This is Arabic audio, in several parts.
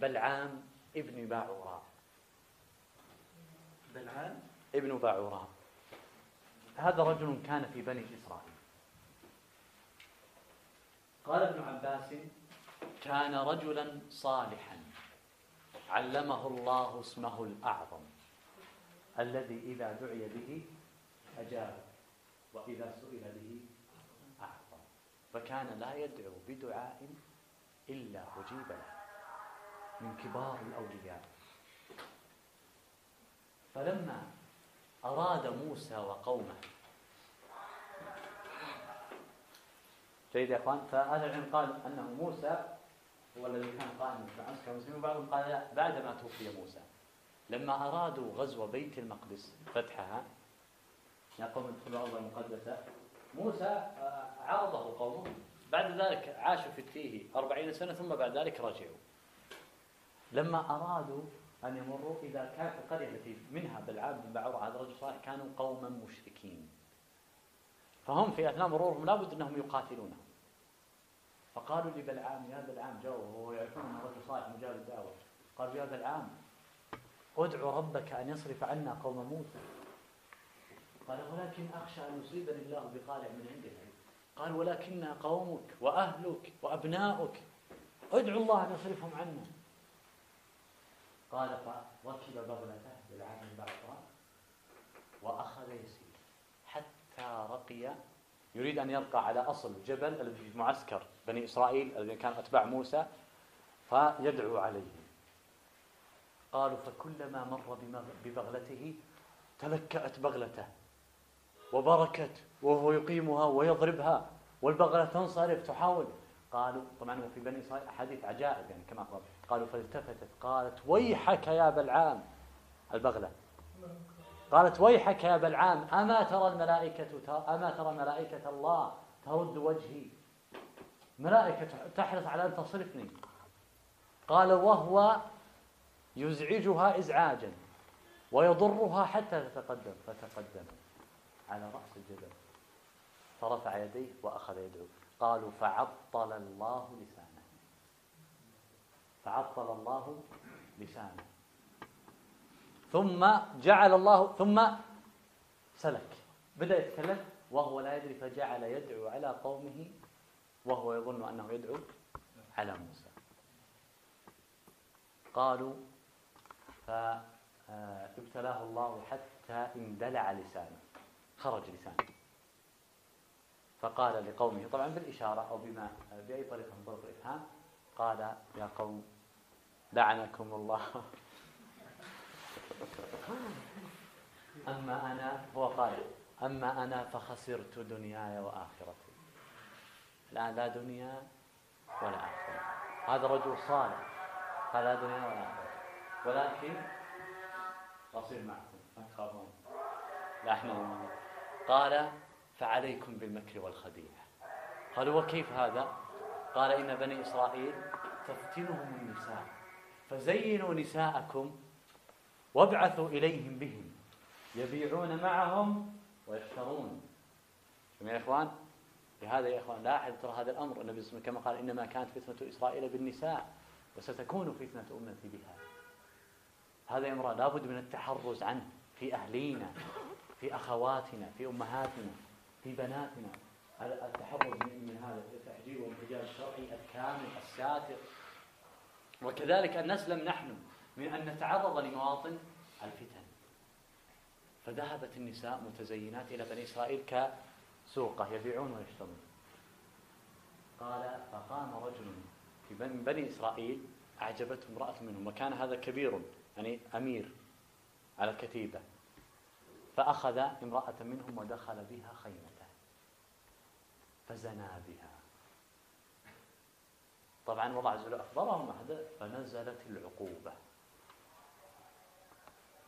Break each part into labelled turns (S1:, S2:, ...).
S1: بلعام ابن باعوراء بلعام؟ ابن باعوراء هذا رجل كان في بني إسرائيل. قال ابن عباس كان رجلا صالحا. علمه الله اسمه الأعظم الذي إذا دعي به أجاب وإذا سئل به أعظم. فكان لا يدعو بدعاء إلا أجيب له. من كبار الأولياء. فلما أراد موسى وقومه جيد يا إخوان فاهل العلم قال أنه موسى هو الذي كان قائما عسكر المسلمين وبعضهم قال بعدما توفي موسى. لما أرادوا غزو بيت المقدس فتحها يا قوم ادخلوا الأرض المقدسة موسى عارضه قومه بعد ذلك عاشوا في التيه أربعين سنة ثم بعد ذلك رجعوا. لما أرادوا أن يمروا إذا كانت القرية التي منها بلعام بن بعور هذا الرجل صالح كانوا قوما مشركين. فهم في أثناء مرورهم لابد أنهم يقاتلونه فقالوا لبلعام يا بلعام جو وهو يعرفون أن الرجل صالح مجاب الدعوة. قالوا يا بلعام ادعو ربك أن يصرف عنا قوم موسى. قال ولكن أخشى أن يصيبني الله بقالع من عنده قال ولكن قومك وأهلك وأبناؤك ادعو الله أن يصرفهم عنا. قال فركب بغلته بالعام بعضها وأخذ يسير حتى رقي. يريد أن يرقى على أصل جبل الذي في معسكر بني إسرائيل الذين كانوا أتباع موسى فيدعو عليه. قالوا فكلما مر ببغلته تلكأت بغلته وبركت وهو يقيمها ويضربها والبغلة تنصرف تحاول. قالوا طبعا وفي بني إسرائيل أحاديث عجائب يعني كما قال قالوا فالتفتت قالت ويحك يا بلعام البغلة. قالت ويحك يا بلعام أما ترى الملائكة أما ترى ملائكة الله ترد وجهي؟ ملائكة تحرص على أن تصرفني. قال وهو يزعجها إزعاجا ويضرها حتى تتقدم فتقدم على رأس الجبل. فرفع يديه وأخذ يدعو قالوا فعطل الله لسانه. فعطل الله لسانه. ثم جعل الله ثم سلك. بدأ يتكلم وهو لا يدري فجعل يدعو على قومه وهو يظن أنه يدعو على موسى. قالوا فابتلاه الله حتى اندلع لسانه خرج لسانه. فقال لقومه طبعا بالإشارة أو بما بأي طريقة من طرق الإفهام قال يا قوم لعنكم الله. أما أنا هو قال أما أنا فخسرت دنياي وآخرتي. الآن لا دنيا ولا آخرة. هذا رجل صالح قال لا دنيا ولا آخرة. ولكن أصير معكم ما تخافون. لا إحنا قال فعليكم بالمكر والخديعة قالوا وكيف هذا؟ قال إن بني إسرائيل تفتنهم النساء فزينوا نساءكم وابعثوا إليهم بهم يبيعون معهم ويشترون يا إخوان لهذا يا إخوان لاحظ ترى هذا الأمر النبي صلى الله عليه وسلم كما قال إنما كانت فتنة إسرائيل بالنساء وستكون فتنة أمتي بها. هذا أمر لابد من التحرز عنه في أهلينا في أخواتنا في أمهاتنا. في بناتنا. التحرز من هذا التحجيب والحجاب الشرعي الكامل الساتر. وكذلك أن نسلم نحن من أن نتعرض لمواطن الفتن. فذهبت النساء متزينات إلى بني إسرائيل كسوقة يبيعون ويشترون. قال فقام رجل في بني إسرائيل أعجبته امرأة منهم وكان هذا كبير يعني أمير على الكتيبة. فأخذ امرأة منهم ودخل بها خيمته فزنا بها. طبعا والله عز وجل أخبرهم هذا فنزلت العقوبة.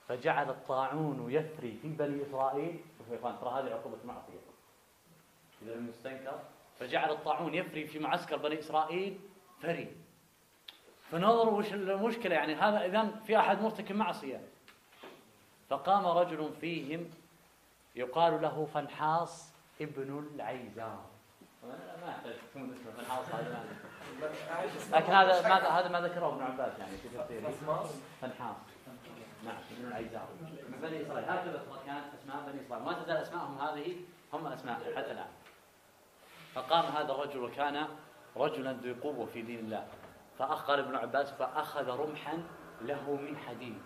S1: فجعل الطاعون يفري في بني إسرائيل. شوفوا يا إخوان ترى هذه عقوبة معصية. إذا المستنكر فجعل الطاعون يفري في معسكر بني إسرائيل فري. فنظروا وش المشكلة يعني هذا إذا في أحد مرتكب معصية. فقام رجل فيهم يقال له فنحاص ابن العيزار ما احتاج تكون اسمه فنحاص هذا لكن هذا ما هذا ما ذكره ابن عباس يعني في تفسيره. فنحاس؟ نعم من العيزاء من بني إسرائيل. هكذا كانت أسماء بني إسرائيل. ما تزال اسمائهم هذه هم أسماء حتى الآن. فقام هذا الرجل وكان رجلا ذي قوة في دين الله. فأخر ابن عباس فأخذ رمحا له من حديد.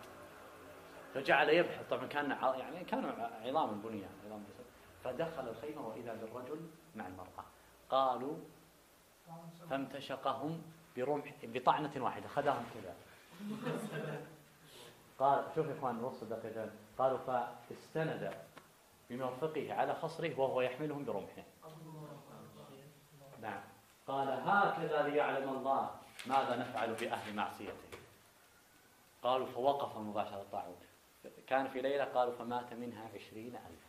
S1: فجعل يبحث. طبعا كان يعني كانوا عظام البنيان عظام فدخل الخيمة وإذا بالرجل مع المرأة. قالوا فامتشقهم برمح بطعنة واحدة. خذاهم كذا. قال شوف يا إخوان الوصف دقيقا قالوا فاستند بمرفقه على خصره وهو يحملهم برمحه. نعم. قال هكذا ليعلم الله ماذا نفعل بأهل معصيته. قالوا فوقف مباشرة الطاعون. كان في ليلة قالوا فمات منها عشرين ألف.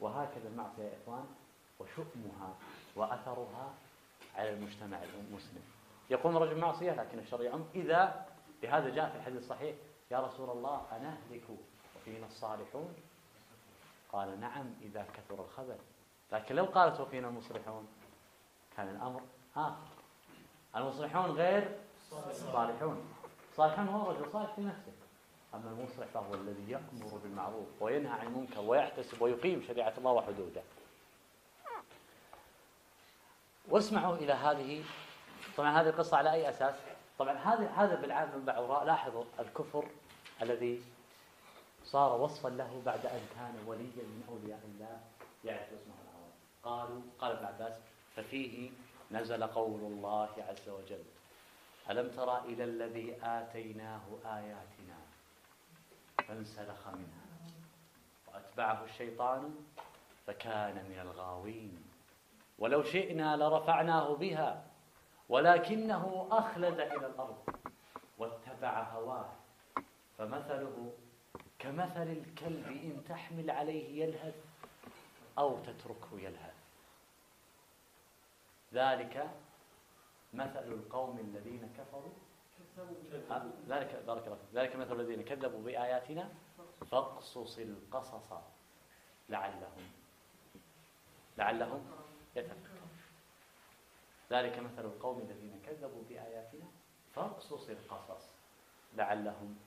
S1: وهكذا المعصية يا إخوان وشؤمها وأثرها على المجتمع المسلم. يقوم رجل معصية لكن الشر يعم. إذا لهذا جاء في الحديث الصحيح يا رسول الله أنهلك وفينا الصالحون؟ قال نعم إذا كثر الخبر لكن لو قالت وفينا المصلحون؟ كان الأمر آخر. المصلحون غير الصالحون الصالحون هو رجل صالح في نفسه. أما المصلح فهو الذي يأمر بالمعروف وينهى عن المنكر ويحتسب ويقيم شريعة الله وحدوده. واسمعوا إلى هذه. طبعا هذه القصة على أي أساس؟ طبعا هذا هذا بالعام من بعوراء لاحظوا الكفر الذي صار وصفا له بعد أن كان وليا من أولياء الله. يعرف اسمه الأعظم قالوا قال ابن عباس ففيه نزل قول الله عز وجل ألم ترى إلى الذي آتيناه آياتنا فانسلخ منها. وأتبعه الشيطان فكان من الغاوين. ولو شئنا لرفعناه بها ولكنه أخلد إلى الأرض واتبع هواه. فمثله كمثل الكلب إن تحمل عليه يلهث أو تتركه يلهث. ذلك مثل القوم الذين كفروا ذلك بارك الله ذلك مثل الذين كذبوا بآياتنا فاقصص القصص لعلهم. لعلهم يتفكرون. ذلك مثل القوم الذين كذبوا بآياتنا فاقصص القصص لعلهم